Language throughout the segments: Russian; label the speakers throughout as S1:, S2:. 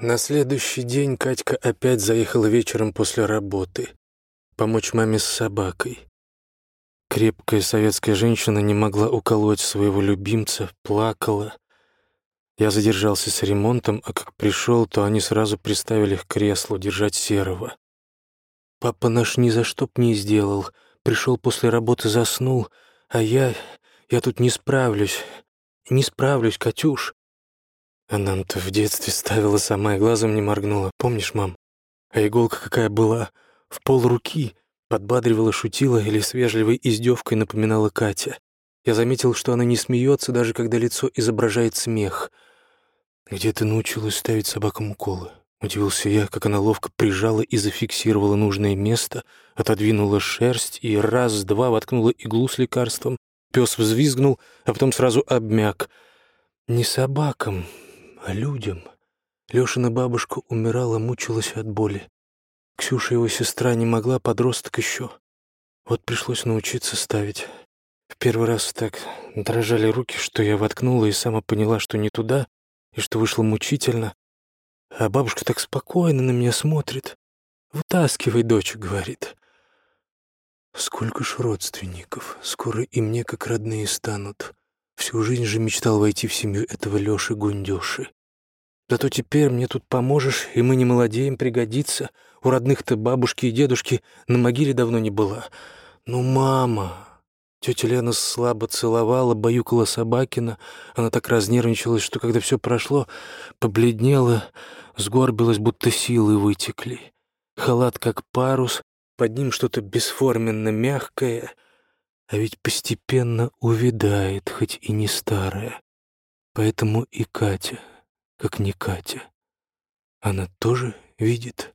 S1: На следующий день Катька опять заехала вечером после работы помочь маме с собакой. Крепкая советская женщина не могла уколоть своего любимца, плакала. Я задержался с ремонтом, а как пришел, то они сразу приставили к креслу держать серого. Папа наш ни за что б не сделал. Пришел после работы, заснул, а я... я тут не справлюсь. Не справлюсь, Катюш. Она-то в детстве ставила сама и глазом не моргнула. Помнишь, мам? А иголка какая была? В пол руки. Подбадривала, шутила или с вежливой издевкой напоминала Катя. Я заметил, что она не смеется, даже когда лицо изображает смех. «Где ты научилась ставить собакам уколы?» Удивился я, как она ловко прижала и зафиксировала нужное место, отодвинула шерсть и раз-два воткнула иглу с лекарством. Пес взвизгнул, а потом сразу обмяк. «Не собакам, людям». Лешина бабушка умирала, мучилась от боли. Ксюша, его сестра, не могла, подросток еще. Вот пришлось научиться ставить. В первый раз так дрожали руки, что я воткнула и сама поняла, что не туда, и что вышло мучительно. А бабушка так спокойно на меня смотрит. «Вытаскивай, дочь», — говорит. Сколько ж родственников, скоро и мне как родные станут. Всю жизнь же мечтал войти в семью этого Лёши Гундёши. Зато теперь мне тут поможешь, и мы не молодеем, пригодится. У родных-то бабушки и дедушки на могиле давно не была. Ну, мама... Тетя Лена слабо целовала, баюкала Собакина. Она так разнервничалась, что когда все прошло, побледнела, сгорбилась, будто силы вытекли. Халат как парус, под ним что-то бесформенно мягкое, а ведь постепенно увядает, хоть и не старое. Поэтому и Катя как не Катя. Она тоже видит.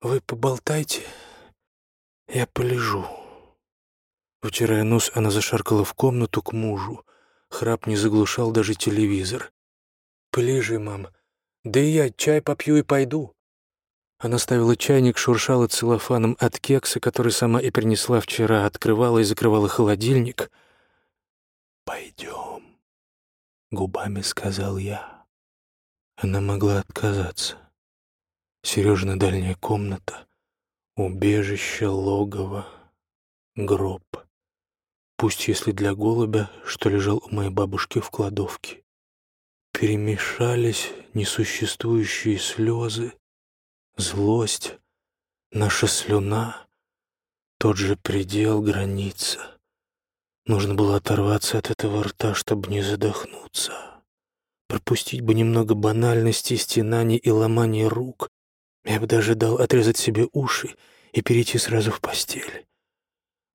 S1: Вы поболтайте, я полежу. Вытирая нос, она зашаркала в комнату к мужу. Храп не заглушал даже телевизор. «Полежи, мам. Да и я чай попью и пойду». Она ставила чайник, шуршала целлофаном от кекса, который сама и принесла вчера, открывала и закрывала холодильник. «Пойдем», — губами сказал я. Она могла отказаться. Сережина дальняя комната, убежище, логово, гроб. Пусть если для голубя, что лежал у моей бабушки в кладовке. Перемешались несуществующие слезы, злость, наша слюна, тот же предел, граница. Нужно было оторваться от этого рта, чтобы не задохнуться. Пропустить бы немного банальности, стенаний и ломания рук. Я бы даже дал отрезать себе уши и перейти сразу в постель.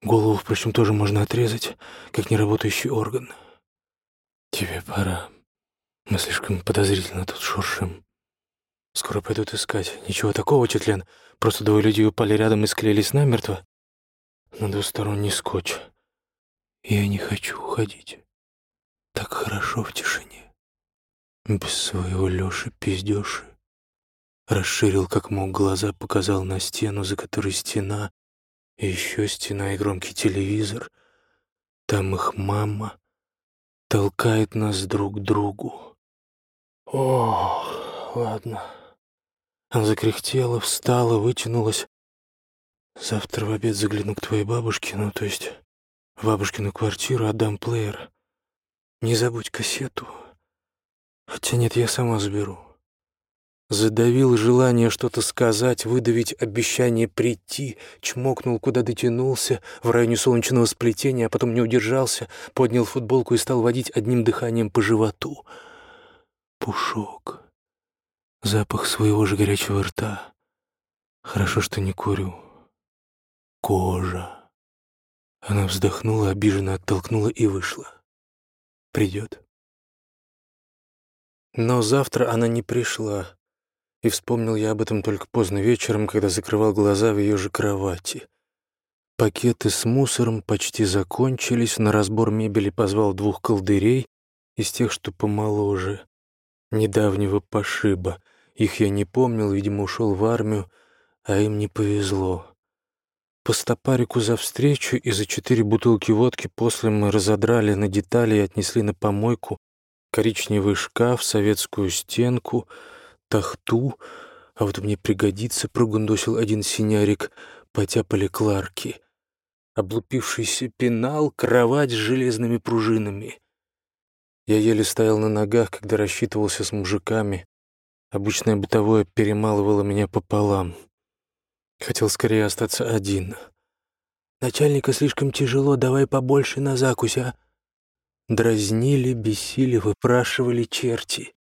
S1: Голову, впрочем, тоже можно отрезать, как неработающий орган. Тебе пора. Мы слишком подозрительно тут шуршим. Скоро пойдут искать. Ничего такого, Четлен. Просто двое людей упали рядом и склеились намертво. На двусторонний скотч. Я не хочу уходить. Так хорошо в тишине без своего Лёши пиздёши. Расширил как мог глаза, показал на стену, за которой стена, и ещё стена и громкий телевизор. Там их мама толкает нас друг к другу. Ох, ладно. Она закряхтела, встала, вытянулась. Завтра в обед загляну к твоей бабушке, ну, то есть в бабушкину квартиру, отдам плеер. Не забудь кассету. Хотя нет, я сама заберу. Задавил желание что-то сказать, выдавить обещание прийти, чмокнул, куда дотянулся, в районе солнечного сплетения, а потом не удержался, поднял футболку и стал водить одним дыханием по животу. Пушок. Запах своего же горячего рта. Хорошо, что не курю. Кожа. Она вздохнула, обиженно оттолкнула и вышла. Придет. Но завтра она не пришла, и вспомнил я об этом только поздно вечером, когда закрывал глаза в ее же кровати. Пакеты с мусором почти закончились, на разбор мебели позвал двух колдырей из тех, что помоложе, недавнего пошиба. Их я не помнил, видимо, ушел в армию, а им не повезло. По стопарику за встречу и за четыре бутылки водки после мы разодрали на детали и отнесли на помойку коричневый шкаф, советскую стенку, тахту, а вот мне пригодится, прогундосил один синярик, потяпали кларки. Облупившийся пенал, кровать с железными пружинами. Я еле стоял на ногах, когда рассчитывался с мужиками. Обычное бытовое перемалывало меня пополам. Хотел скорее остаться один. «Начальника слишком тяжело, давай побольше на закусь, а?» Дразнили, бесили, выпрашивали черти.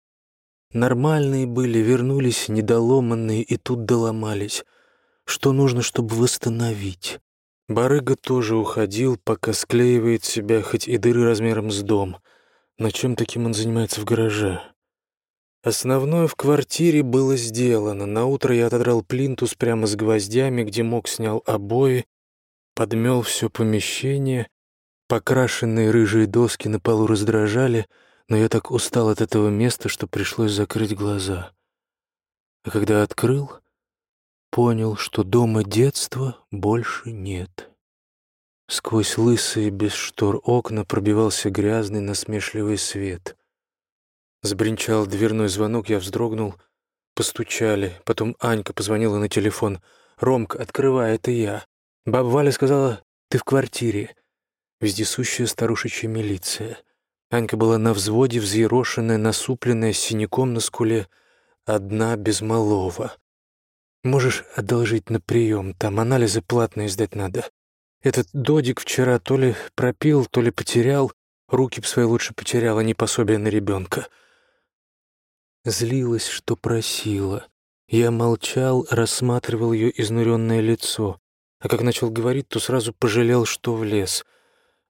S1: Нормальные были, вернулись недоломанные и тут доломались. Что нужно, чтобы восстановить? Барыга тоже уходил, пока склеивает себя хоть и дыры размером с дом. Но чем таким он занимается в гараже? Основное в квартире было сделано. На утро я отодрал плинтус прямо с гвоздями, где мог снял обои, подмел все помещение. Покрашенные рыжие доски на полу раздражали — но я так устал от этого места, что пришлось закрыть глаза. А когда открыл, понял, что дома детства больше нет. Сквозь лысые без штор окна пробивался грязный насмешливый свет. Сбринчал дверной звонок, я вздрогнул. Постучали. Потом Анька позвонила на телефон. «Ромка, открывай, это я». Баба Валя сказала, «Ты в квартире». Вездесущая старушечья милиция. Анька была на взводе, взъерошенная, насупленная, с синяком на скуле, одна без малого. «Можешь одолжить на прием, там анализы платные сдать надо. Этот додик вчера то ли пропил, то ли потерял, руки б свои лучше потерял, а не пособие на ребенка». Злилась, что просила. Я молчал, рассматривал ее изнуренное лицо, а как начал говорить, то сразу пожалел, что влез.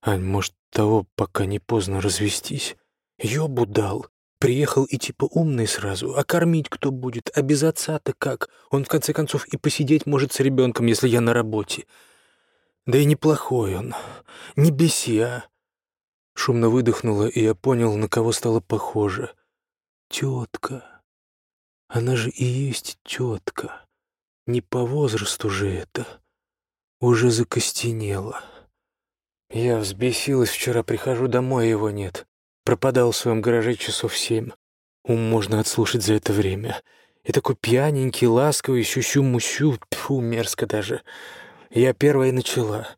S1: «Ань, может, того, пока не поздно развестись. Ёбу дал. Приехал и типа умный сразу. А кормить кто будет? А без отца-то как? Он, в конце концов, и посидеть может с ребенком, если я на работе. Да и неплохой он. Не беси, а. Шумно выдохнула, и я понял, на кого стало похоже. Тетка. Она же и есть тетка. Не по возрасту же это. Уже закостенела. Я взбесилась вчера, прихожу домой, его нет. Пропадал в своем гараже часов семь. Ум можно отслушать за это время. И такой пьяненький, ласковый, щущу-мущу, фу, мерзко даже. Я первая начала.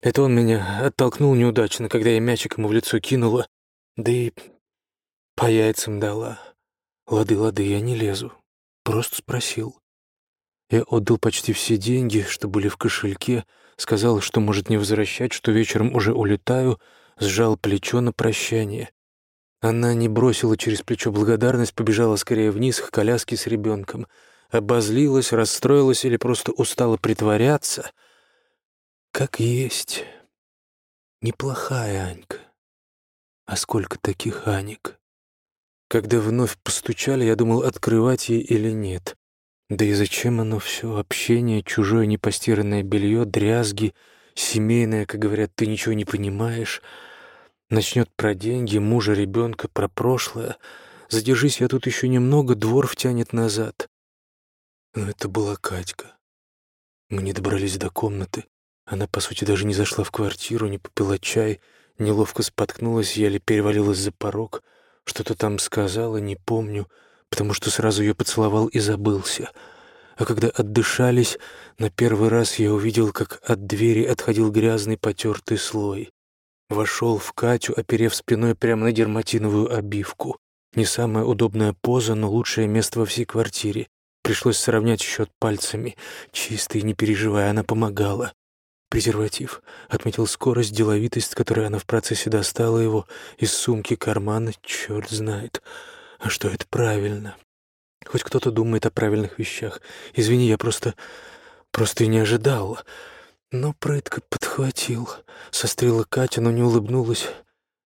S1: Это он меня оттолкнул неудачно, когда я мячик ему в лицо кинула, да и по яйцам дала. Лады, лады, я не лезу. Просто спросил. Я отдал почти все деньги, что были в кошельке, сказал, что может не возвращать, что вечером уже улетаю, сжал плечо на прощание. Она не бросила через плечо благодарность, побежала скорее вниз к коляске с ребенком. Обозлилась, расстроилась или просто устала притворяться. Как есть. Неплохая Анька. А сколько таких Аник? Когда вновь постучали, я думал, открывать ей или нет. Да и зачем оно все? Общение, чужое непостиранное белье, дрязги, семейное, как говорят, ты ничего не понимаешь. Начнет про деньги, мужа, ребенка, про прошлое. Задержись я тут еще немного, двор втянет назад. Но это была Катька. Мы не добрались до комнаты. Она, по сути, даже не зашла в квартиру, не попила чай, неловко споткнулась, еле перевалилась за порог. Что-то там сказала, не помню — потому что сразу ее поцеловал и забылся. А когда отдышались, на первый раз я увидел, как от двери отходил грязный потертый слой. Вошел в Катю, оперев спиной прямо на дерматиновую обивку. Не самая удобная поза, но лучшее место во всей квартире. Пришлось сравнять счет пальцами. Чистый, не переживая, она помогала. Презерватив. Отметил скорость, деловитость, которой она в процессе достала его из сумки кармана, черт знает. А что это правильно? Хоть кто-то думает о правильных вещах. Извини, я просто... просто и не ожидал. Но прытко подхватил. Сострила Катя, но не улыбнулась,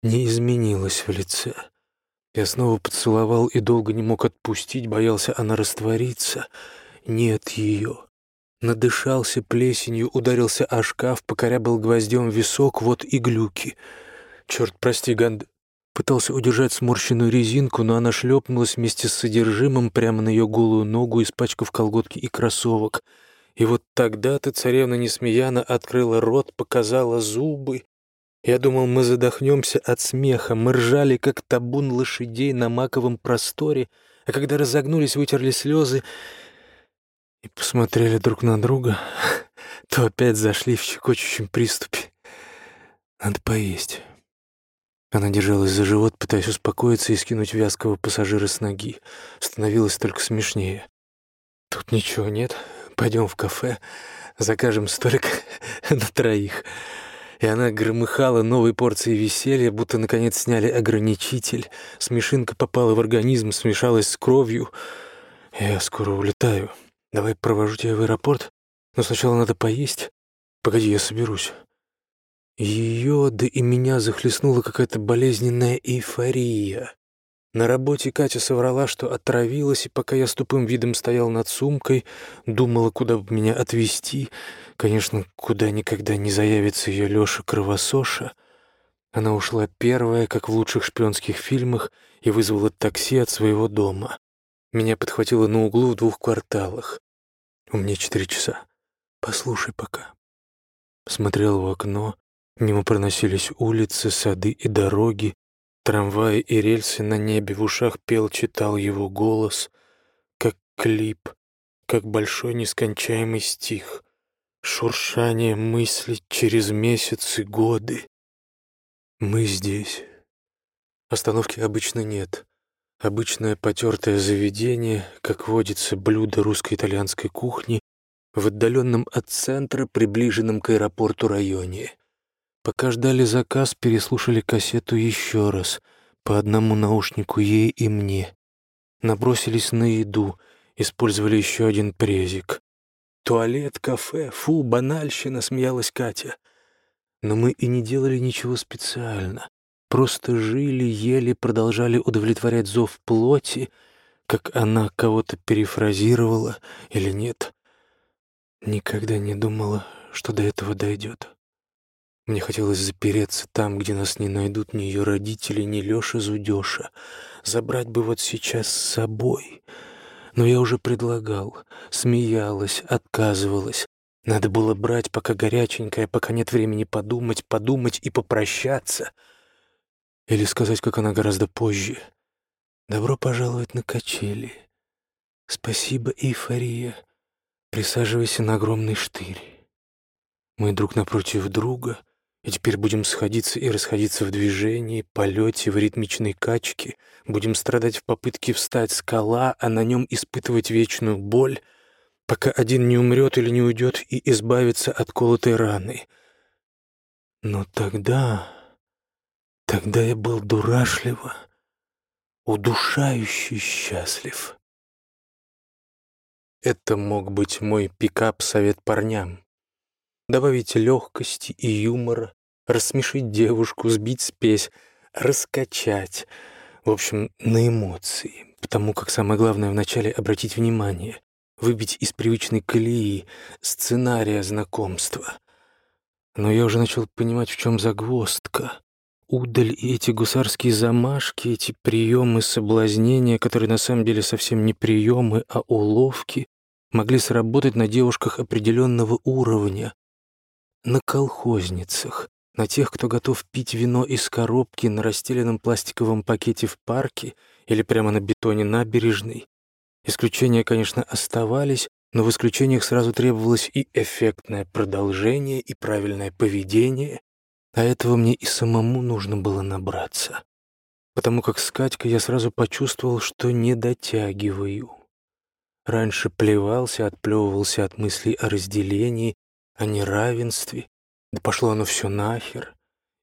S1: не изменилась в лице. Я снова поцеловал и долго не мог отпустить, боялся она раствориться. Нет ее. Надышался плесенью, ударился о шкаф, покорябал гвоздем висок, вот и глюки. Черт, прости, Ганд... Пытался удержать сморщенную резинку, но она шлепнулась вместе с содержимым прямо на ее голую ногу, испачкав колготки и кроссовок. И вот тогда-то царевна Несмеяна открыла рот, показала зубы. Я думал, мы задохнемся от смеха. Мы ржали, как табун лошадей на маковом просторе, а когда разогнулись, вытерли слезы и посмотрели друг на друга, то опять зашли в щекочущем приступе. Надо поесть. Она держалась за живот, пытаясь успокоиться и скинуть вязкого пассажира с ноги. Становилось только смешнее. «Тут ничего нет. Пойдем в кафе, закажем столик на троих». И она громыхала новой порцией веселья, будто наконец сняли ограничитель. Смешинка попала в организм, смешалась с кровью. «Я скоро улетаю. Давай провожу тебя в аэропорт, но сначала надо поесть. Погоди, я соберусь». Ее, да и меня захлестнула какая-то болезненная эйфория. На работе Катя соврала, что отравилась, и пока я с тупым видом стоял над сумкой, думала, куда бы меня отвезти. Конечно, куда никогда не заявится ее Лёша Кровосоша. Она ушла первая, как в лучших шпионских фильмах, и вызвала такси от своего дома. Меня подхватило на углу в двух кварталах. У меня четыре часа. Послушай пока. Смотрел в окно, Мимо проносились улицы, сады и дороги, трамваи и рельсы на небе, в ушах пел, читал его голос, как клип, как большой нескончаемый стих, шуршание мыслей через месяцы, годы. Мы здесь. Остановки обычно нет. Обычное потертое заведение, как водится, блюдо русско-итальянской кухни в отдаленном от центра, приближенном к аэропорту районе — Пока ждали заказ, переслушали кассету еще раз, по одному наушнику ей и мне. Набросились на еду, использовали еще один презик. «Туалет, кафе, фу, банальщина», — смеялась Катя. Но мы и не делали ничего специально. Просто жили, ели, продолжали удовлетворять зов плоти, как она кого-то перефразировала или нет. Никогда не думала, что до этого дойдет. Мне хотелось запереться там, где нас не найдут ни ее родители, ни Лёша Зудёша. Забрать бы вот сейчас с собой. Но я уже предлагал, смеялась, отказывалась. Надо было брать, пока горяченькая, пока нет времени подумать, подумать и попрощаться. Или сказать, как она гораздо позже. «Добро пожаловать на качели. Спасибо, эйфория. Присаживайся на огромный штырь». Мы друг напротив друга — и теперь будем сходиться и расходиться в движении, полете, в ритмичной качке, будем страдать в попытке встать скала, а на нем испытывать вечную боль, пока один не умрет или не уйдет и избавится от колотой раны. Но тогда... Тогда я был дурашливо, удушающе счастлив. Это мог быть мой пикап-совет парням добавить легкости и юмора, рассмешить девушку, сбить спесь, раскачать. В общем, на эмоции. Потому как самое главное вначале обратить внимание, выбить из привычной колеи, сценария знакомства. Но я уже начал понимать, в чем загвоздка. Удаль и эти гусарские замашки, эти приемы соблазнения, которые на самом деле совсем не приемы, а уловки, могли сработать на девушках определенного уровня, на колхозницах, на тех, кто готов пить вино из коробки на расстеленном пластиковом пакете в парке или прямо на бетоне набережной. Исключения, конечно, оставались, но в исключениях сразу требовалось и эффектное продолжение, и правильное поведение, а этого мне и самому нужно было набраться. Потому как с Катькой я сразу почувствовал, что не дотягиваю. Раньше плевался, отплевывался от мыслей о разделении, о неравенстве, да пошло оно все нахер.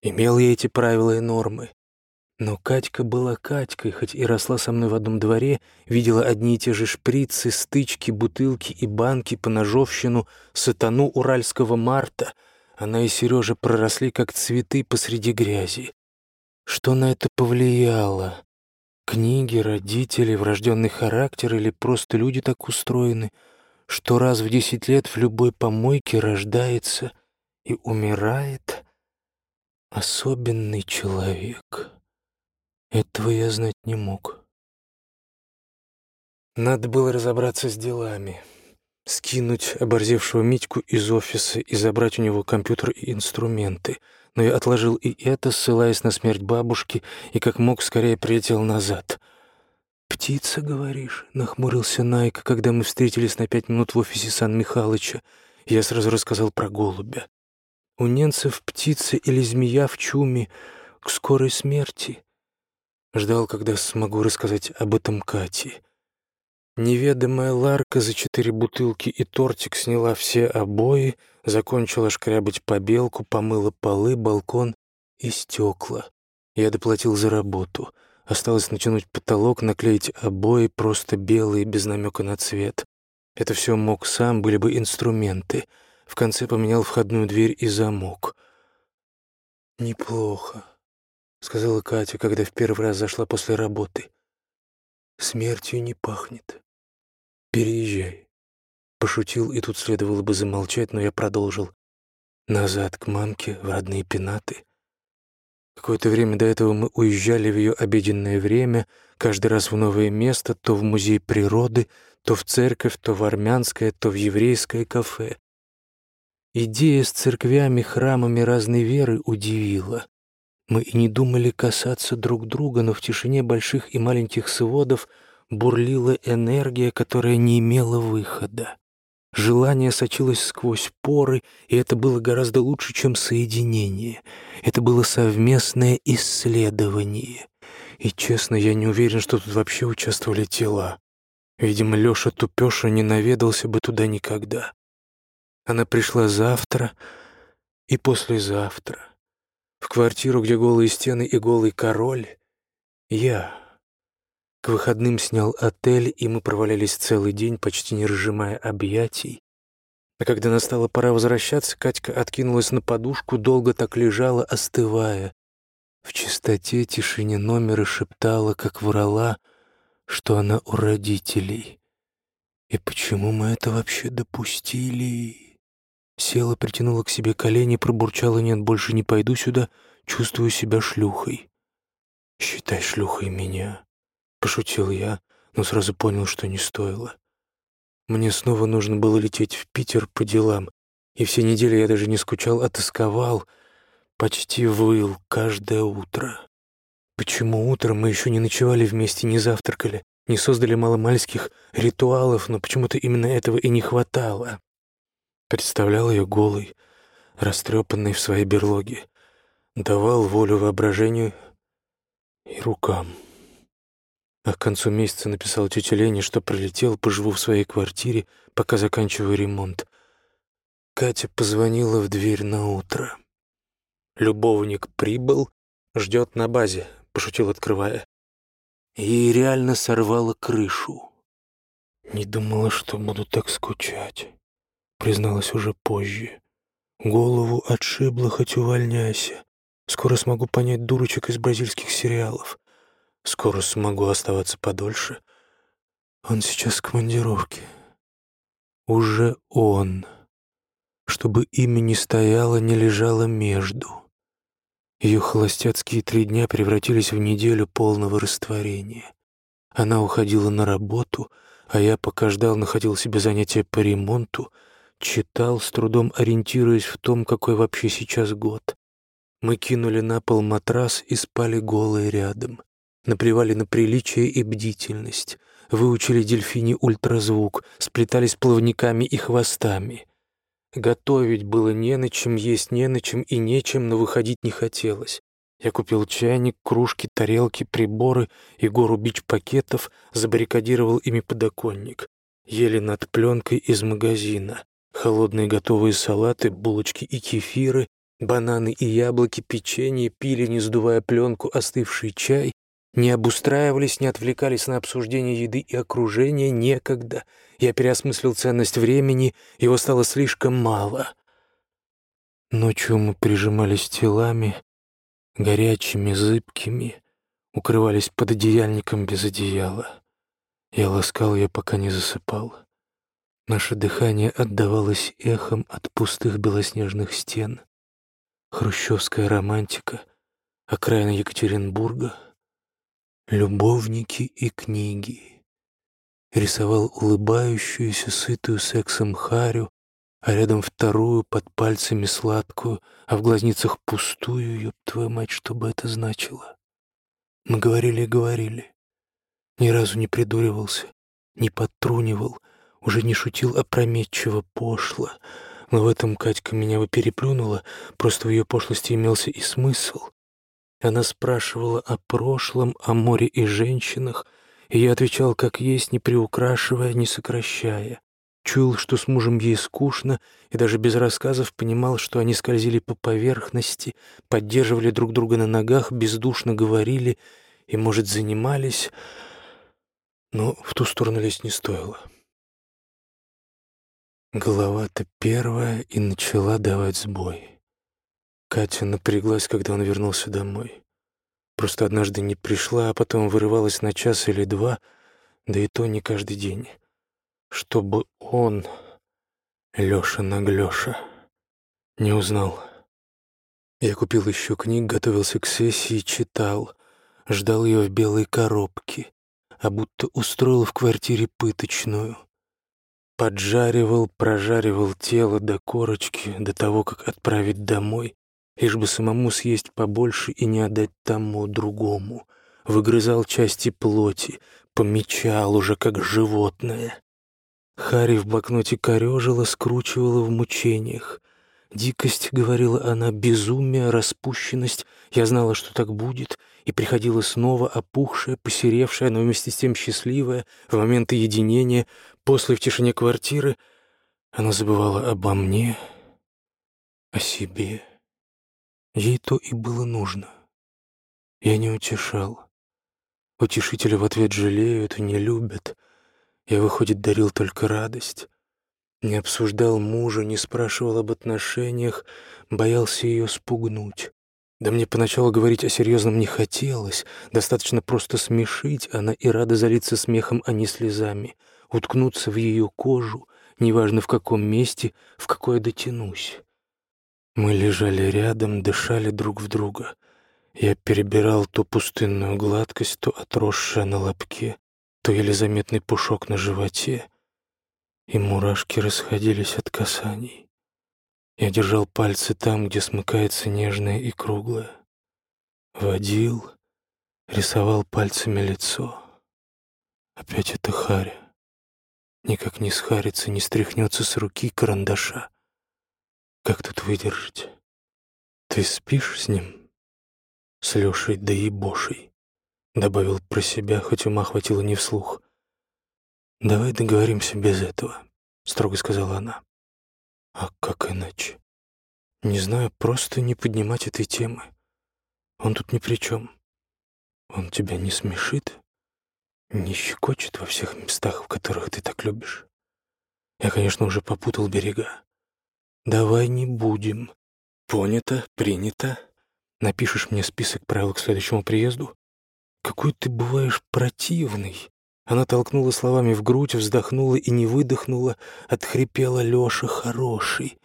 S1: Имел я эти правила и нормы. Но Катька была Катькой, хоть и росла со мной в одном дворе, видела одни и те же шприцы, стычки, бутылки и банки по ножовщину, сатану уральского марта. Она и Сережа проросли, как цветы посреди грязи. Что на это повлияло? Книги, родители, врожденный характер или просто люди так устроены, что раз в десять лет в любой помойке рождается и умирает особенный человек. Этого я знать не мог. Надо было разобраться с делами, скинуть оборзевшего Митьку из офиса и забрать у него компьютер и инструменты. Но я отложил и это, ссылаясь на смерть бабушки, и как мог скорее прилетел назад. «Птица, говоришь?» — нахмурился Найка, когда мы встретились на пять минут в офисе Сан Михалыча. Я сразу рассказал про голубя. У ненцев птица или змея в чуме к скорой смерти. Ждал, когда смогу рассказать об этом Кате. Неведомая Ларка за четыре бутылки и тортик сняла все обои, закончила шкрябать побелку, помыла полы, балкон и стекла. Я доплатил за работу. Осталось натянуть потолок, наклеить обои, просто белые, без намека на цвет. Это все мог сам, были бы инструменты. В конце поменял входную дверь и замок. «Неплохо», — сказала Катя, когда в первый раз зашла после работы. «Смертью не пахнет». «Переезжай». Пошутил, и тут следовало бы замолчать, но я продолжил. Назад к мамке, в родные пенаты. Какое-то время до этого мы уезжали в ее обеденное время, каждый раз в новое место, то в музей природы, то в церковь, то в армянское, то в еврейское кафе. Идея с церквями, храмами разной веры удивила. Мы и не думали касаться друг друга, но в тишине больших и маленьких сводов — бурлила энергия, которая не имела выхода. Желание сочилось сквозь поры, и это было гораздо лучше, чем соединение. Это было совместное исследование. И, честно, я не уверен, что тут вообще участвовали тела. Видимо, Лёша Тупёша не наведался бы туда никогда. Она пришла завтра и послезавтра. В квартиру, где голые стены и голый король. Я. К выходным снял отель, и мы провалялись целый день, почти не разжимая объятий. А когда настала пора возвращаться, Катька откинулась на подушку, долго так лежала, остывая. В чистоте тишине номера шептала, как врала, что она у родителей. И почему мы это вообще допустили? Села, притянула к себе колени, пробурчала «нет, больше не пойду сюда, чувствую себя шлюхой». «Считай шлюхой меня», Пошутил я, но сразу понял, что не стоило. Мне снова нужно было лететь в Питер по делам, и все недели я даже не скучал, а тосковал, почти выл каждое утро. Почему утром мы еще не ночевали вместе, не завтракали, не создали маломальских ритуалов, но почему-то именно этого и не хватало. Представлял ее голой, растрепанной в своей берлоге, давал волю воображению и рукам. А к концу месяца написал тете Лене, что прилетел, поживу в своей квартире, пока заканчиваю ремонт. Катя позвонила в дверь на утро. «Любовник прибыл, ждет на базе», — пошутил, открывая. Ей реально сорвало крышу. «Не думала, что буду так скучать», — призналась уже позже. «Голову отшибло, хоть увольняйся. Скоро смогу понять дурочек из бразильских сериалов. Скоро смогу оставаться подольше. Он сейчас в командировке. Уже он. Чтобы имя не стояло, не лежало между. Ее холостяцкие три дня превратились в неделю полного растворения. Она уходила на работу, а я, пока ждал, находил себе занятие по ремонту, читал, с трудом ориентируясь в том, какой вообще сейчас год. Мы кинули на пол матрас и спали голые рядом наплевали на приличие и бдительность, выучили дельфини ультразвук, сплетались плавниками и хвостами. Готовить было не на чем, есть не на чем и нечем, но выходить не хотелось. Я купил чайник, кружки, тарелки, приборы и гору бич-пакетов, забаррикадировал ими подоконник. Ели над пленкой из магазина. Холодные готовые салаты, булочки и кефиры, бананы и яблоки, печенье, пили, не сдувая пленку, остывший чай не обустраивались, не отвлекались на обсуждение еды и окружения некогда. Я переосмыслил ценность времени, его стало слишком мало. Ночью мы прижимались телами, горячими, зыбкими, укрывались под одеяльником без одеяла. Я ласкал ее, пока не засыпал. Наше дыхание отдавалось эхом от пустых белоснежных стен. Хрущевская романтика, окраина Екатеринбурга — любовники и книги. Рисовал улыбающуюся, сытую сексом Харю, а рядом вторую под пальцами сладкую, а в глазницах пустую, ёб твою мать, что бы это значило. Мы говорили и говорили. Ни разу не придуривался, не подтрунивал, уже не шутил опрометчиво пошло. Но в этом Катька меня бы переплюнула, просто в ее пошлости имелся и смысл. Она спрашивала о прошлом, о море и женщинах, и я отвечал как есть, не приукрашивая, не сокращая. Чуял, что с мужем ей скучно, и даже без рассказов понимал, что они скользили по поверхности, поддерживали друг друга на ногах, бездушно говорили и, может, занимались, но в ту сторону лезть не стоило. Голова-то первая и начала давать сбой. Катя напряглась, когда он вернулся домой. Просто однажды не пришла, а потом вырывалась на час или два, да и то не каждый день. Чтобы он, Лёша Наглёша, не узнал. Я купил еще книг, готовился к сессии, читал, ждал ее в белой коробке, а будто устроил в квартире пыточную. Поджаривал, прожаривал тело до корочки, до того, как отправить домой, лишь бы самому съесть побольше и не отдать тому другому. Выгрызал части плоти, помечал уже как животное. Хари в блокноте корежила, скручивала в мучениях. Дикость, говорила она, безумие, распущенность. Я знала, что так будет, и приходила снова опухшая, посеревшая, но вместе с тем счастливая, в моменты единения, после в тишине квартиры. Она забывала обо мне, о себе. Ей то и было нужно. Я не утешал. Утешители в ответ жалеют, не любят. Я, выходит, дарил только радость. Не обсуждал мужа, не спрашивал об отношениях, боялся ее спугнуть. Да мне поначалу говорить о серьезном не хотелось, достаточно просто смешить, она и рада залиться смехом, а не слезами, уткнуться в ее кожу, неважно в каком месте, в какое дотянусь. Мы лежали рядом, дышали друг в друга. Я перебирал то пустынную гладкость, то отросшее на лобке, то еле заметный пушок на животе, и мурашки расходились от касаний. Я держал пальцы там, где смыкается нежное и круглое. Водил, рисовал пальцами лицо. Опять это Харя. Никак не схарится, не стряхнется с руки карандаша. Как тут выдержать? Ты спишь с ним? С Лешей да и Бошей. Добавил про себя, хоть ума хватило не вслух. «Давай договоримся без этого», — строго сказала она. «А как иначе?» «Не знаю, просто не поднимать этой темы. Он тут ни при чем. Он тебя не смешит, не щекочет во всех местах, в которых ты так любишь. Я, конечно, уже попутал берега. Давай не будем. Понято, принято. Напишешь мне список правил к следующему приезду? Какой ты бываешь противный. Она толкнула словами в грудь, вздохнула и не выдохнула, отхрипела Лёша хороший.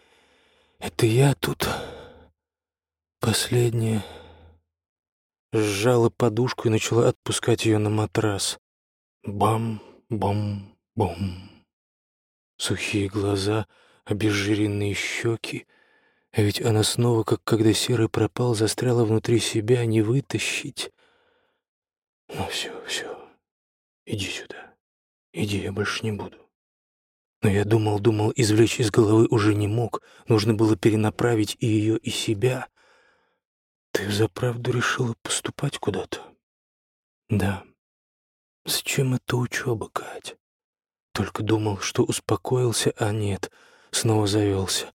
S1: Это я тут последняя. Сжала подушку и начала отпускать ее на матрас. Бам-бам-бам. Сухие глаза — обезжиренные щеки. А ведь она снова, как когда серый пропал, застряла внутри себя, не вытащить. Ну все, все, иди сюда. Иди, я больше не буду. Но я думал, думал, извлечь из головы уже не мог. Нужно было перенаправить и ее, и себя. Ты взаправду решила поступать куда-то? Да. Зачем эта учеба, Кать? Только думал, что успокоился, а нет — снова завелся.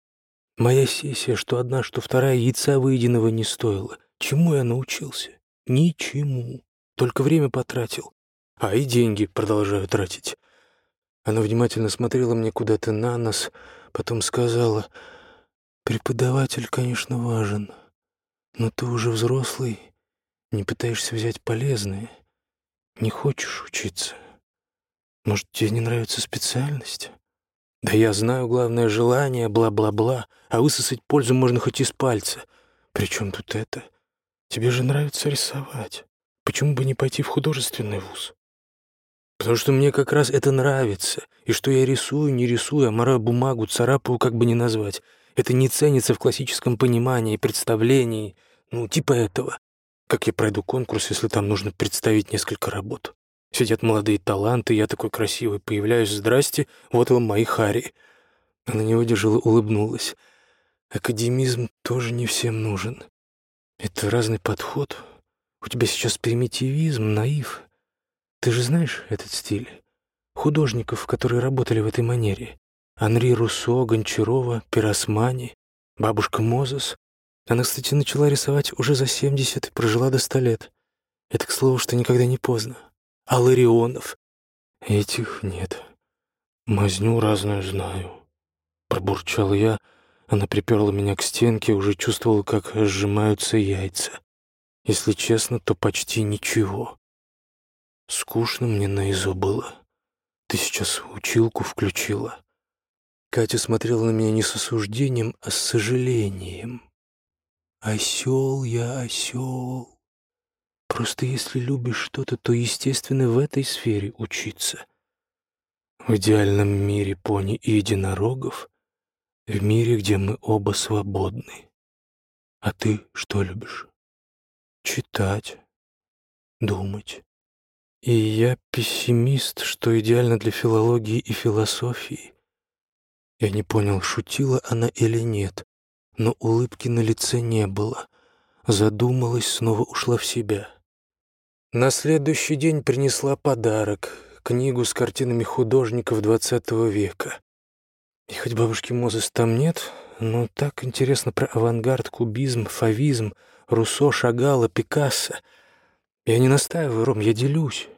S1: Моя сессия, что одна, что вторая, яйца выеденного не стоила. Чему я научился? Ничему. Только время потратил. А и деньги продолжаю тратить. Она внимательно смотрела мне куда-то на нос, потом сказала, «Преподаватель, конечно, важен, но ты уже взрослый, не пытаешься взять полезное, не хочешь учиться. Может, тебе не нравится специальность?» Да я знаю главное желание, бла-бла-бла, а высосать пользу можно хоть из пальца. Причем тут это? Тебе же нравится рисовать. Почему бы не пойти в художественный вуз? Потому что мне как раз это нравится. И что я рисую, не рисую, а мораю бумагу, царапаю, как бы не назвать. Это не ценится в классическом понимании, представлении, ну, типа этого. Как я пройду конкурс, если там нужно представить несколько работ? Сидят молодые таланты, я такой красивый, появляюсь, здрасте, вот вам мои хари. Она не выдержала, улыбнулась. Академизм тоже не всем нужен. Это разный подход. У тебя сейчас примитивизм, наив. Ты же знаешь этот стиль? Художников, которые работали в этой манере. Анри Руссо, Гончарова, Пиросмани, бабушка Мозес. Она, кстати, начала рисовать уже за 70 и прожила до 100 лет. Это, к слову, что никогда не поздно а? Этих нет. Мазню разную знаю. Пробурчал я, она приперла меня к стенке, уже чувствовала, как сжимаются яйца. Если честно, то почти ничего. Скучно мне на изо было. Ты сейчас училку включила. Катя смотрела на меня не с осуждением, а с сожалением. Осел я, осел. Просто если любишь что-то, то, естественно, в этой сфере учиться. В идеальном мире пони и единорогов, в мире, где мы оба свободны. А ты что любишь? Читать, думать. И я пессимист, что идеально для филологии и философии. Я не понял, шутила она или нет, но улыбки на лице не было. Задумалась, снова ушла в себя. На следующий день принесла подарок — книгу с картинами художников XX века. И хоть бабушки Мозес там нет, но так интересно про авангард, кубизм, фавизм, Руссо, Шагала, Пикассо. Я не настаиваю, Ром, я делюсь.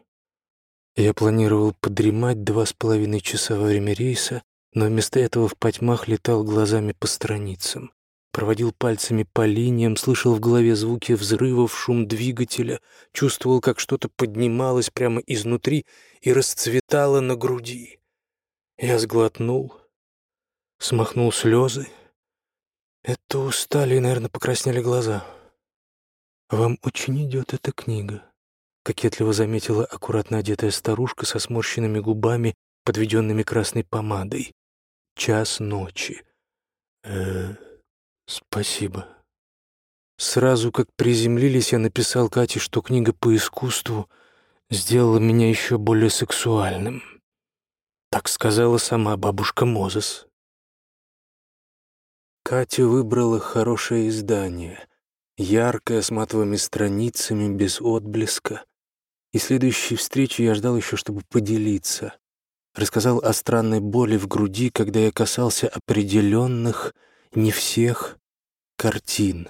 S1: Я планировал подремать два с половиной часа во время рейса, но вместо этого в потьмах летал глазами по страницам проводил пальцами по линиям, слышал в голове звуки взрывов, шум двигателя, чувствовал, как что-то поднималось прямо изнутри и расцветало на груди. Я сглотнул, смахнул слезы. Это устали и, наверное, покраснели глаза. «Вам очень идет эта книга», — кокетливо заметила аккуратно одетая старушка со сморщенными губами, подведенными красной помадой. «Час ночи». «Э-э...» «Спасибо». Сразу как приземлились, я написал Кате, что книга по искусству сделала меня еще более сексуальным. Так сказала сама бабушка Мозес. Катя выбрала хорошее издание, яркое, с матовыми страницами, без отблеска. И следующей встречи я ждал еще, чтобы поделиться. Рассказал о странной боли в груди, когда я касался определенных не всех картин.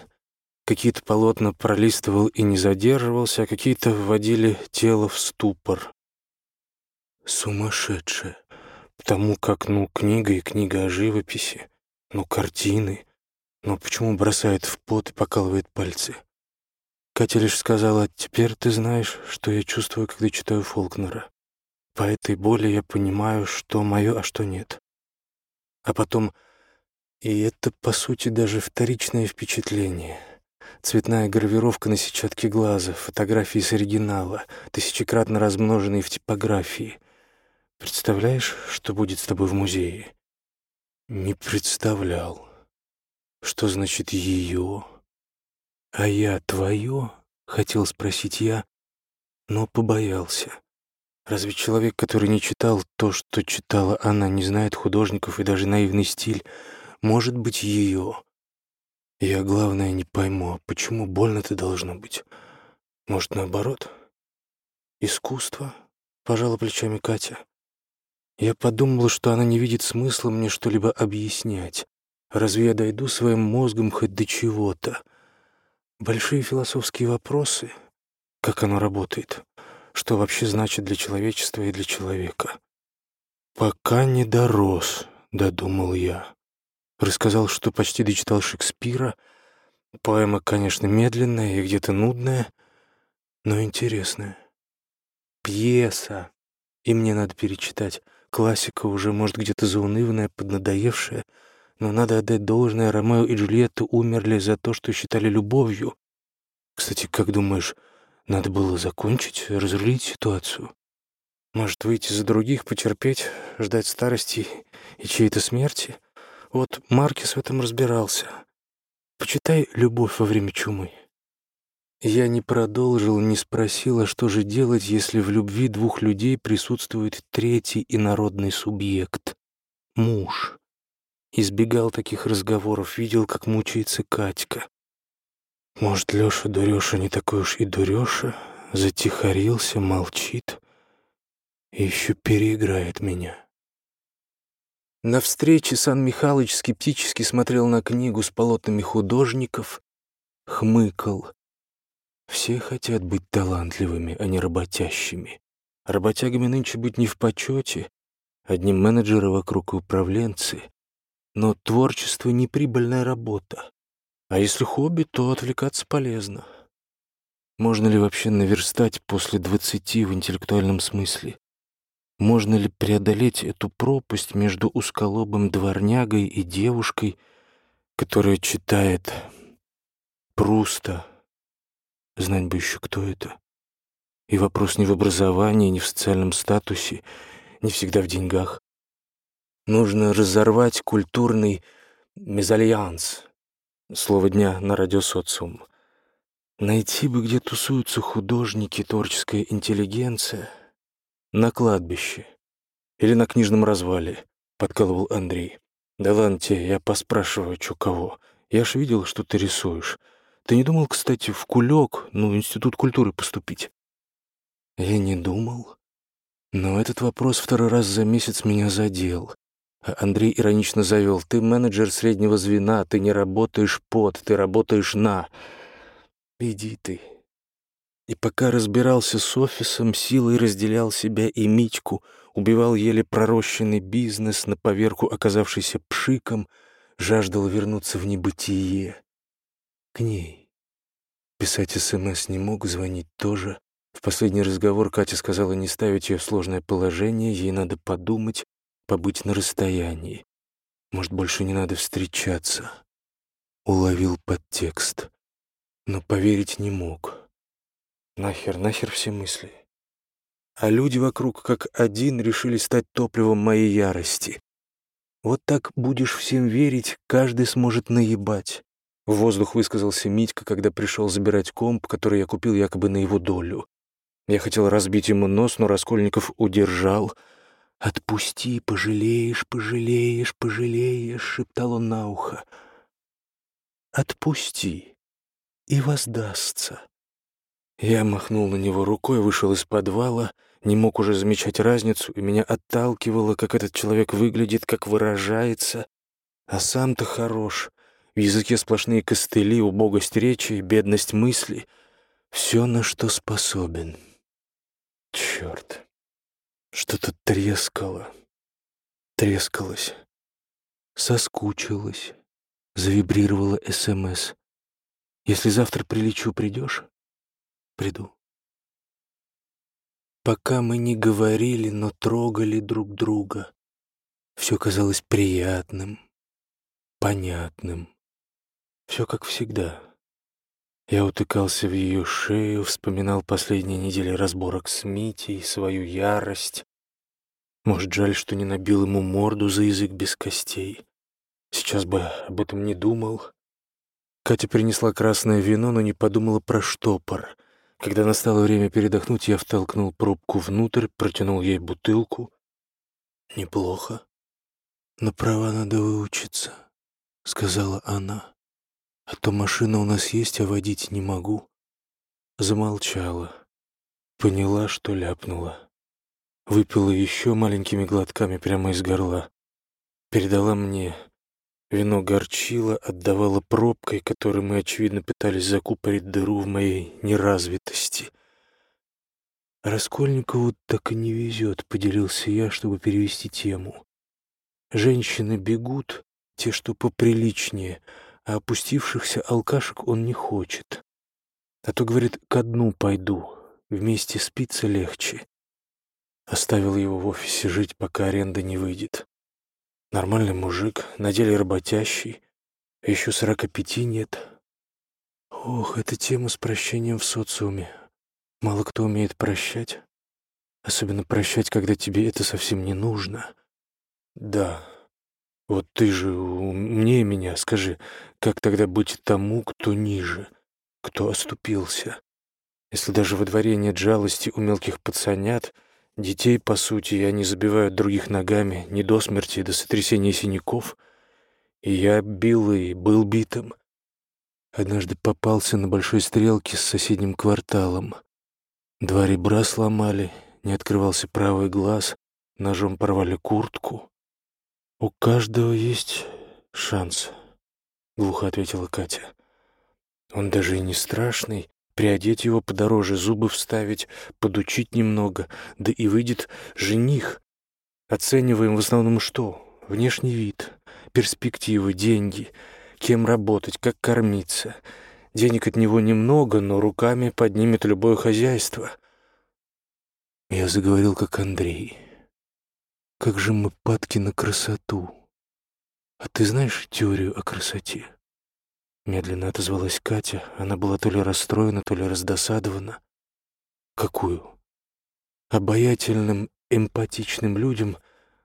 S1: Какие-то полотна пролистывал и не задерживался, а какие-то вводили тело в ступор. Сумасшедшее. Потому как, ну, книга и книга о живописи, ну, картины. Но почему бросает в пот и покалывает пальцы? Катя лишь сказала, «Теперь ты знаешь, что я чувствую, когда читаю Фолкнера. По этой боли я понимаю, что мое, а что нет». А потом и это, по сути, даже вторичное впечатление. Цветная гравировка на сетчатке глаза, фотографии с оригинала, тысячекратно размноженные в типографии. Представляешь, что будет с тобой в музее? Не представлял. Что значит «ее»? А я твое? Хотел спросить я, но побоялся. Разве человек, который не читал то, что читала она, не знает художников и даже наивный стиль, может быть, ее. Я, главное, не пойму, а почему больно-то должно быть? Может, наоборот? Искусство? Пожала плечами Катя. Я подумала, что она не видит смысла мне что-либо объяснять. Разве я дойду своим мозгом хоть до чего-то? Большие философские вопросы. Как оно работает? Что вообще значит для человечества и для человека? Пока не дорос, додумал я. Рассказал, что почти дочитал Шекспира. Поэма, конечно, медленная и где-то нудная, но интересная. Пьеса. И мне надо перечитать. Классика уже, может, где-то заунывная, поднадоевшая. Но надо отдать должное, Ромео и Джульетта умерли за то, что считали любовью. Кстати, как думаешь, надо было закончить, разрулить ситуацию? Может, выйти за других, потерпеть, ждать старости и чьей-то смерти? Вот Маркис в этом разбирался. Почитай «Любовь во время чумы». Я не продолжил, не спросил, а что же делать, если в любви двух людей присутствует третий инородный субъект — муж. Избегал таких разговоров, видел, как мучается Катька. Может, Лёша Дурёша не такой уж и Дурёша, затихарился, молчит и ещё переиграет меня. На встрече Сан Михайлович скептически смотрел на книгу с полотнами художников, хмыкал. Все хотят быть талантливыми, а не работящими. Работягами нынче быть не в почете, одни менеджеры вокруг управленцы. Но творчество — не прибыльная работа. А если хобби, то отвлекаться полезно. Можно ли вообще наверстать после двадцати в интеллектуальном смысле? Можно ли преодолеть эту пропасть между узколобым дворнягой и девушкой, которая читает Пруста, Знать бы еще, кто это. И вопрос не в образовании, не в социальном статусе, не всегда в деньгах. Нужно разорвать культурный мезальянс. Слово дня на радиосоциум. Найти бы, где тусуются художники, творческая интеллигенция. На кладбище. Или на книжном развале, подкалывал Андрей. Да ладно тебе, я поспрашиваю, чё кого. Я ж видел, что ты рисуешь. Ты не думал, кстати, в Кулек, ну, Институт культуры поступить? Я не думал. Но этот вопрос второй раз за месяц меня задел. А Андрей иронично завел. Ты менеджер среднего звена, ты не работаешь под, ты работаешь на. Иди ты. И пока разбирался с офисом, силой разделял себя и Митьку, убивал еле пророщенный бизнес, на поверку оказавшийся пшиком, жаждал вернуться в небытие к ней. Писать СМС не мог, звонить тоже. В последний разговор Катя сказала не ставить ее в сложное положение, ей надо подумать, побыть на расстоянии. Может, больше не надо встречаться. Уловил подтекст, но поверить не мог. Нахер, нахер все мысли. А люди вокруг, как один, решили стать топливом моей ярости. Вот так будешь всем верить, каждый сможет наебать. В воздух высказался Митька, когда пришел забирать комп, который я купил якобы на его долю. Я хотел разбить ему нос, но Раскольников удержал. «Отпусти, пожалеешь, пожалеешь, пожалеешь», — шептал он на ухо. «Отпусти, и воздастся». Я махнул на него рукой, вышел из подвала, не мог уже замечать разницу, и меня отталкивало, как этот человек выглядит, как выражается. А сам-то хорош. В языке сплошные костыли, убогость речи, бедность мысли. Все, на что способен. Черт. Что-то трескало. Трескалось. Соскучилась. Завибрировала СМС. Если завтра прилечу, придешь? Приду. Пока мы не говорили, но трогали друг друга, все казалось приятным, понятным. Все как всегда. Я утыкался в ее шею, вспоминал последние недели разборок с Митей, свою ярость. Может, жаль, что не набил ему морду за язык без костей. Сейчас бы об этом не думал. Катя принесла красное вино, но не подумала про штопор. Когда настало время передохнуть, я втолкнул пробку внутрь, протянул ей бутылку. «Неплохо. Но права надо выучиться», — сказала она. А то машина у нас есть, а водить не могу. Замолчала. Поняла, что ляпнула. Выпила еще маленькими глотками прямо из горла. Передала мне. Вино горчило, отдавало пробкой, которой мы, очевидно, пытались закупорить дыру в моей неразвитости. Раскольникову так и не везет, поделился я, чтобы перевести тему. Женщины бегут, те, что поприличнее — а опустившихся алкашек он не хочет. А то, говорит, ко дну пойду, вместе спиться легче. Оставил его в офисе жить, пока аренда не выйдет. Нормальный мужик, на деле работящий, а еще сорока пяти нет. Ох, эта тема с прощением в социуме. Мало кто умеет прощать. Особенно прощать, когда тебе это совсем не нужно. Да, вот ты же умнее меня, скажи, как тогда быть тому, кто ниже? кто оступился. Если даже во дворе нет жалости у мелких пацанят, детей, по сути, они забивают других ногами не до смерти, до сотрясения синяков. И я бил и был битым. Однажды попался на большой стрелке с соседним кварталом. Два ребра сломали, не открывался правый глаз, ножом порвали куртку. «У каждого есть шанс», — глухо ответила Катя. «Он даже и не страшный, приодеть его подороже, зубы вставить, подучить немного, да и выйдет жених. Оцениваем в основном что? Внешний вид, перспективы, деньги — кем работать, как кормиться. Денег от него немного, но руками поднимет любое хозяйство. Я заговорил, как Андрей. Как же мы падки на красоту. А ты знаешь теорию о красоте? Медленно отозвалась Катя. Она была то ли расстроена, то ли раздосадована. Какую? Обаятельным, эмпатичным людям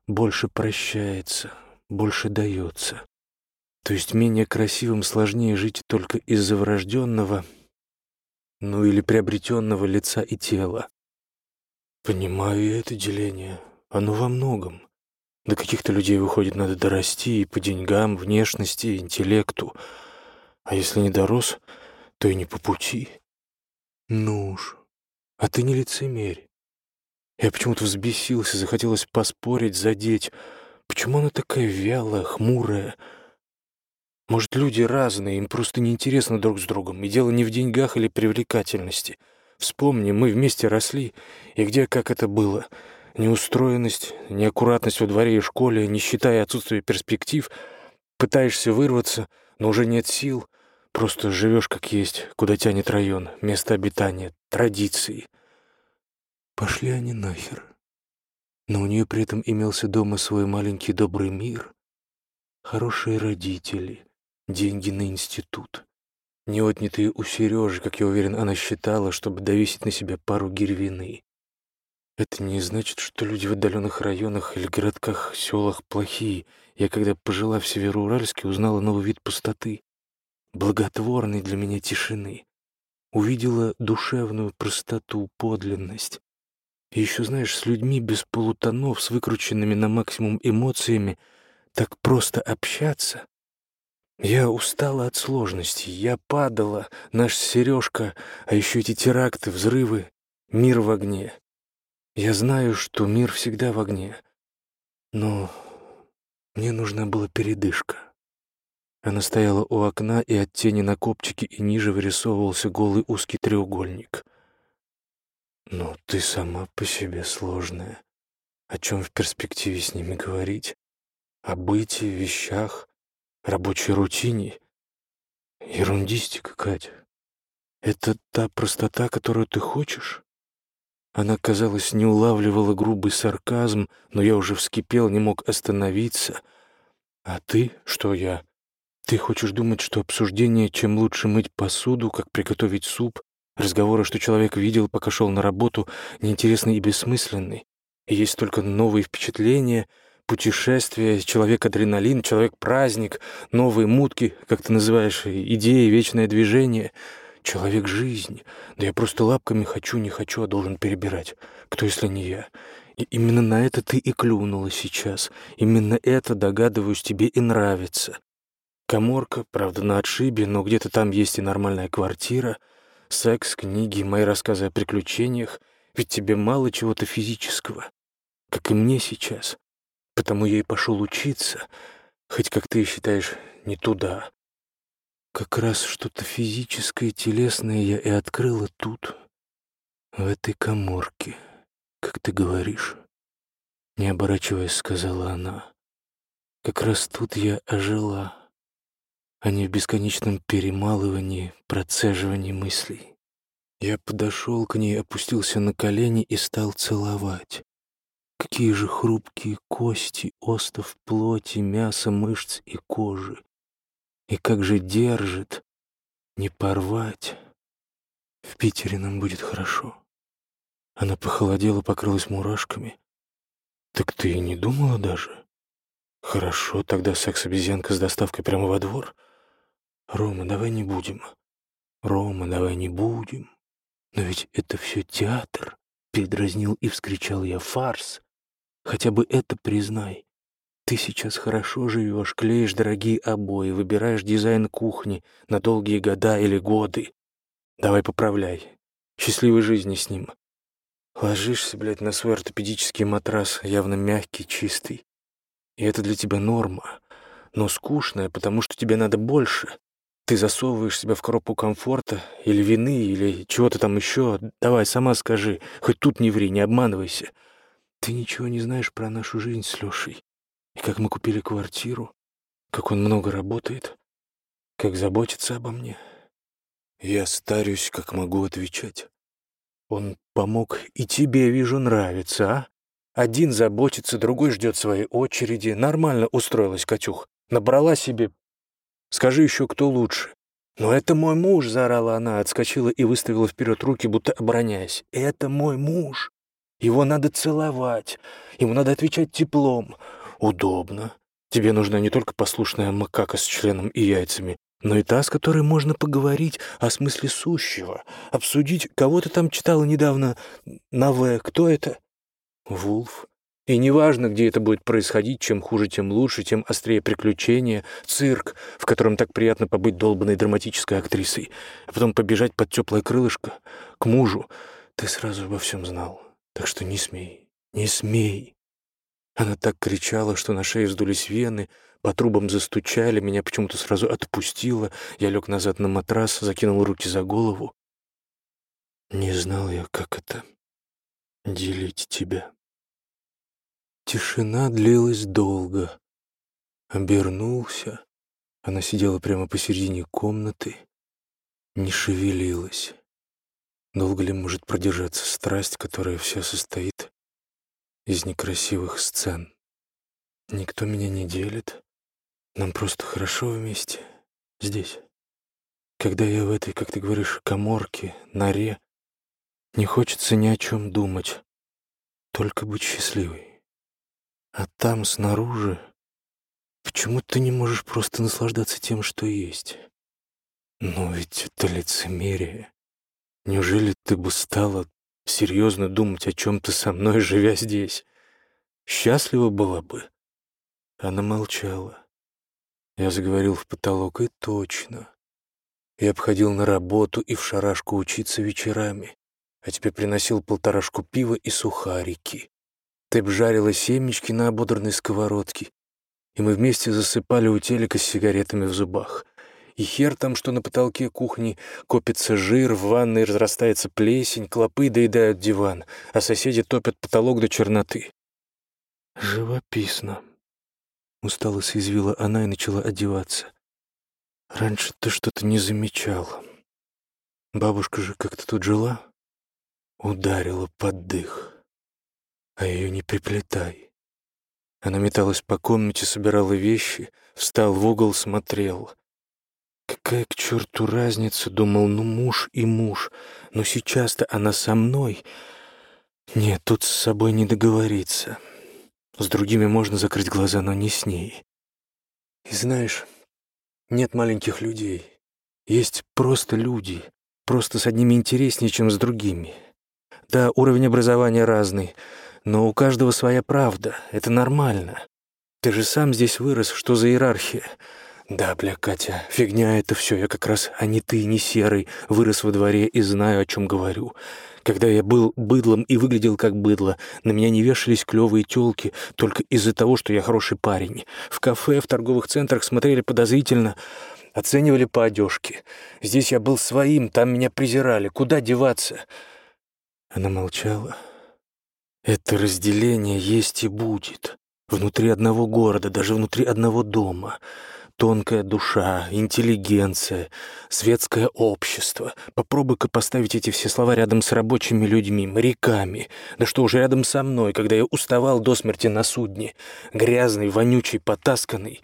S1: больше прощается, больше дается. То есть менее красивым сложнее жить только из-за врожденного, ну или приобретенного лица и тела. Понимаю это деление. Оно во многом. До каких-то людей, выходит, надо дорасти и по деньгам, внешности, интеллекту. А если не дорос, то и не по пути. Ну уж, а ты не лицемерь. Я почему-то взбесился, захотелось поспорить, задеть. Почему она такая вялая, хмурая, может, люди разные, им просто неинтересно друг с другом, и дело не в деньгах или привлекательности. Вспомни, мы вместе росли, и где как это было. Неустроенность, неаккуратность во дворе и школе, нищета и отсутствие перспектив. Пытаешься вырваться, но уже нет сил. Просто живешь как есть, куда тянет район, место обитания, традиции. Пошли они нахер. Но у нее при этом имелся дома свой маленький добрый мир, хорошие родители — деньги на институт. Не отнятые у Сережи, как я уверен, она считала, чтобы довесить на себя пару гирвины. Это не значит, что люди в отдаленных районах или городках, селах плохие. Я, когда пожила в Североуральске, узнала новый вид пустоты, благотворной для меня тишины. Увидела душевную простоту, подлинность. И еще, знаешь, с людьми без полутонов, с выкрученными на максимум эмоциями, так просто общаться. Я устала от сложностей, я падала, наш Сережка, а еще эти теракты, взрывы, мир в огне. Я знаю, что мир всегда в огне, но мне нужна была передышка. Она стояла у окна, и от тени на копчике и ниже вырисовывался голый узкий треугольник. Но ты сама по себе сложная. О чем в перспективе с ними говорить? О быте, вещах, рабочей рутине. Ерундистика, Катя. Это та простота, которую ты хочешь? Она, казалось, не улавливала грубый сарказм, но я уже вскипел, не мог остановиться. А ты? Что я? Ты хочешь думать, что обсуждение, чем лучше мыть посуду, как приготовить суп, разговоры, что человек видел, пока шел на работу, неинтересны и бессмысленны, и есть только новые впечатления — путешествие, человек-адреналин, человек-праздник, новые мутки, как ты называешь, идеи, вечное движение, человек-жизнь. Да я просто лапками хочу, не хочу, а должен перебирать. Кто, если не я? И именно на это ты и клюнула сейчас. Именно это, догадываюсь, тебе и нравится. Коморка, правда, на отшибе, но где-то там есть и нормальная квартира, секс, книги, мои рассказы о приключениях. Ведь тебе мало чего-то физического, как и мне сейчас. Потому я и пошел учиться, хоть, как ты считаешь, не туда. Как раз что-то физическое, телесное я и открыла тут, в этой коморке, как ты говоришь. Не оборачиваясь, сказала она. Как раз тут я ожила, а не в бесконечном перемалывании, процеживании мыслей. Я подошел к ней, опустился на колени и стал целовать. Какие же хрупкие кости, остов плоти, мяса, мышц и кожи. И как же держит, не порвать. В Питере нам будет хорошо. Она похолодела, покрылась мурашками. Так ты и не думала даже? Хорошо, тогда секс-обезьянка с доставкой прямо во двор. Рома, давай не будем. «Рома, давай не будем. Но ведь это все театр», — передразнил и вскричал я, — «фарс. Хотя бы это признай. Ты сейчас хорошо живешь, клеишь дорогие обои, выбираешь дизайн кухни на долгие года или годы. Давай поправляй. Счастливой жизни с ним. Ложишься, блядь, на свой ортопедический матрас, явно мягкий, чистый. И это для тебя норма, но скучная, потому что тебе надо больше. Ты засовываешь себя в коробку комфорта или вины, или чего-то там еще. Давай, сама скажи. Хоть тут не ври, не обманывайся. Ты ничего не знаешь про нашу жизнь с Лешей. И как мы купили квартиру, как он много работает, как заботится обо мне. Я старюсь, как могу отвечать. Он помог, и тебе, вижу, нравится, а? Один заботится, другой ждет своей очереди. Нормально устроилась Катюх. Набрала себе... Скажи еще, кто лучше. «Но это мой муж!» — заорала она, отскочила и выставила вперед руки, будто обороняясь. «Это мой муж! Его надо целовать, ему надо отвечать теплом. Удобно. Тебе нужна не только послушная макака с членом и яйцами, но и та, с которой можно поговорить о смысле сущего, обсудить, кого ты там читала недавно на «В». Кто это? Вулф. И неважно, где это будет происходить, чем хуже, тем лучше, тем острее приключения, цирк, в котором так приятно побыть долбанной драматической актрисой, а потом побежать под теплое крылышко к мужу. Ты сразу обо всем знал, так что не смей, не смей. Она так кричала, что на шее вздулись вены, по трубам застучали, меня почему-то сразу отпустило. Я лег назад на матрас, закинул руки за голову. Не знал я, как это — делить тебя. Тишина длилась долго. Обернулся. Она сидела прямо посередине комнаты, не шевелилась. Долго ли может продержаться страсть, которая вся состоит из некрасивых сцен? Никто меня не делит, нам просто хорошо вместе. Здесь. Когда я в этой, как ты говоришь, коморке, норе, не хочется ни о чем думать, только быть счастливой. А там, снаружи, почему ты не можешь просто наслаждаться тем, что есть? Но ведь это лицемерие. Неужели ты бы стала серьезно думать о чем-то со мной, живя здесь? Счастлива была бы. Она молчала. Я заговорил в потолок, и точно. Я обходил на работу и в шарашку учиться вечерами, а тебе приносил полторашку пива и сухарики. Ты обжарила семечки на ободранной сковородке, и мы вместе засыпали у телека с сигаретами в зубах. И хер там, что на потолке кухни копится жир, в ванной разрастается плесень, клопы доедают диван, а соседи топят потолок до черноты. Живописно. Устало соизвила она и начала одеваться. Раньше ты что-то не замечал. Бабушка же как-то тут жила. Ударила под дых. А ее не приплетай. Она металась по комнате, собирала вещи, встал в угол, смотрел. Какая к черту разница, думал, ну муж и муж. Но сейчас-то она со мной. Нет, тут с собой не договориться. С другими можно закрыть глаза, но не с ней. И знаешь, нет маленьких людей. Есть просто люди. Просто с одними интереснее, чем с другими. Да, уровень образования разный, но у каждого своя правда. Это нормально. Ты же сам здесь вырос, что за иерархия? Да, бля, Катя, фигня это все. Я как раз, а не ты, не серый, вырос во дворе и знаю, о чем говорю. Когда я был быдлом и выглядел как быдло, на меня не вешались клевые тёлки только из-за того, что я хороший парень. В кафе, в торговых центрах смотрели подозрительно, оценивали по одежке. Здесь я был своим, там меня презирали. Куда деваться?» Она молчала. «Это разделение есть и будет. Внутри одного города, даже внутри одного дома тонкая душа, интеллигенция, светское общество. Попробуй-ка поставить эти все слова рядом с рабочими людьми, моряками. Да что уже рядом со мной, когда я уставал до смерти на судне. Грязный, вонючий, потасканный.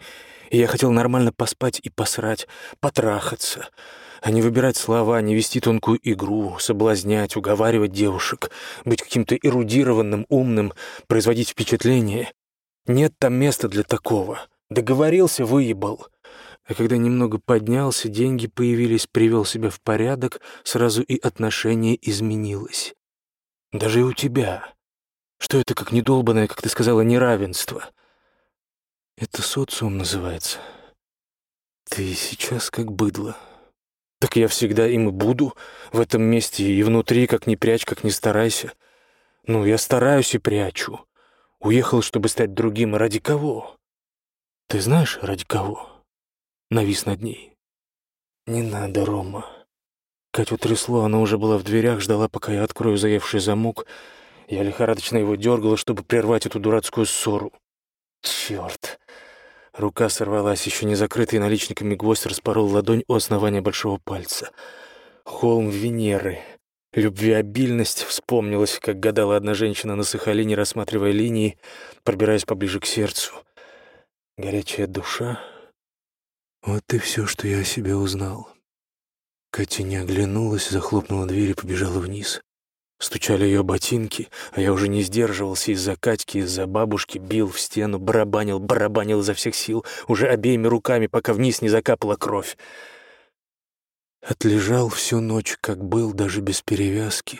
S1: И я хотел нормально поспать и посрать, потрахаться. А не выбирать слова, не вести тонкую игру, соблазнять, уговаривать девушек, быть каким-то эрудированным, умным, производить впечатление. Нет там места для такого. Договорился, выебал. А когда немного поднялся, деньги появились, привел себя в порядок, сразу и отношение изменилось. Даже и у тебя. Что это как недолбанное, как ты сказала, неравенство? Это социум называется. Ты сейчас как быдло. Я всегда им и буду, в этом месте и внутри, как ни прячь, как ни старайся. Ну, я стараюсь и прячу. Уехал, чтобы стать другим, ради кого? Ты знаешь, ради кого? Навис над ней. Не надо, Рома. Катю трясло, она уже была в дверях, ждала, пока я открою заевший замок. Я лихорадочно его дергала, чтобы прервать эту дурацкую ссору. Черт! Рука сорвалась, еще не закрытый наличниками гвоздь распорол ладонь у основания большого пальца. Холм Венеры. Любвеобильность вспомнилась, как гадала одна женщина на Сахалине, рассматривая линии, пробираясь поближе к сердцу. Горячая душа. Вот и все, что я о себе узнал. Катя не оглянулась, захлопнула дверь и побежала вниз. Стучали ее ботинки, а я уже не сдерживался из-за Катьки, из-за бабушки, бил в стену, барабанил, барабанил изо всех сил, уже обеими руками, пока вниз не закапала кровь. Отлежал всю ночь, как был, даже без перевязки.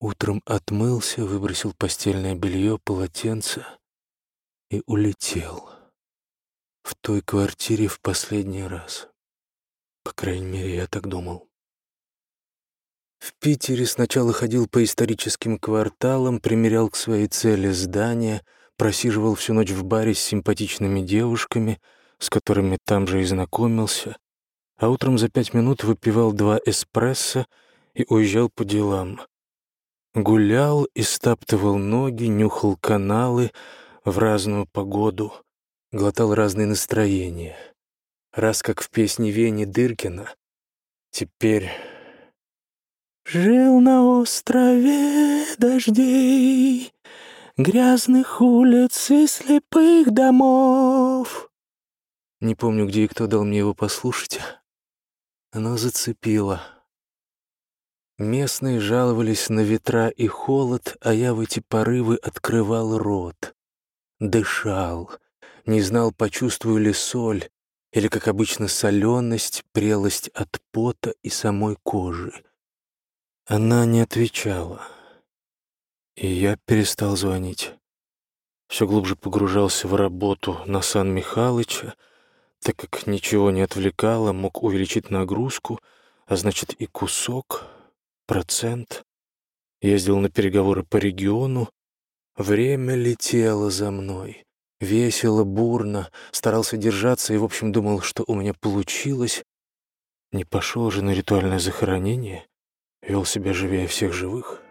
S1: Утром отмылся, выбросил постельное белье, полотенце и улетел. В той квартире в последний раз. По крайней мере, я так думал. В Питере сначала ходил по историческим кварталам, примерял к своей цели здания, просиживал всю ночь в баре с симпатичными девушками, с которыми там же и знакомился, а утром за пять минут выпивал два эспрессо и уезжал по делам. Гулял и стаптывал ноги, нюхал каналы в разную погоду, глотал разные настроения. Раз как в песне Вени Дыркина, теперь Жил на острове дождей, Грязных улиц и слепых домов. Не помню, где и кто дал мне его послушать. Оно зацепило. Местные жаловались на ветра и холод, а я в эти порывы открывал рот. Дышал, не знал, почувствую ли соль, или, как обычно, соленость, прелость от пота и самой кожи. Она не отвечала, и я перестал звонить. Все глубже погружался в работу на Сан Михалыча, так как ничего не отвлекало, мог увеличить нагрузку, а значит и кусок, процент. Ездил на переговоры по региону. Время летело за мной. Весело, бурно, старался держаться и, в общем, думал, что у меня получилось. Не пошел же на ритуальное захоронение вел себя живее всех живых.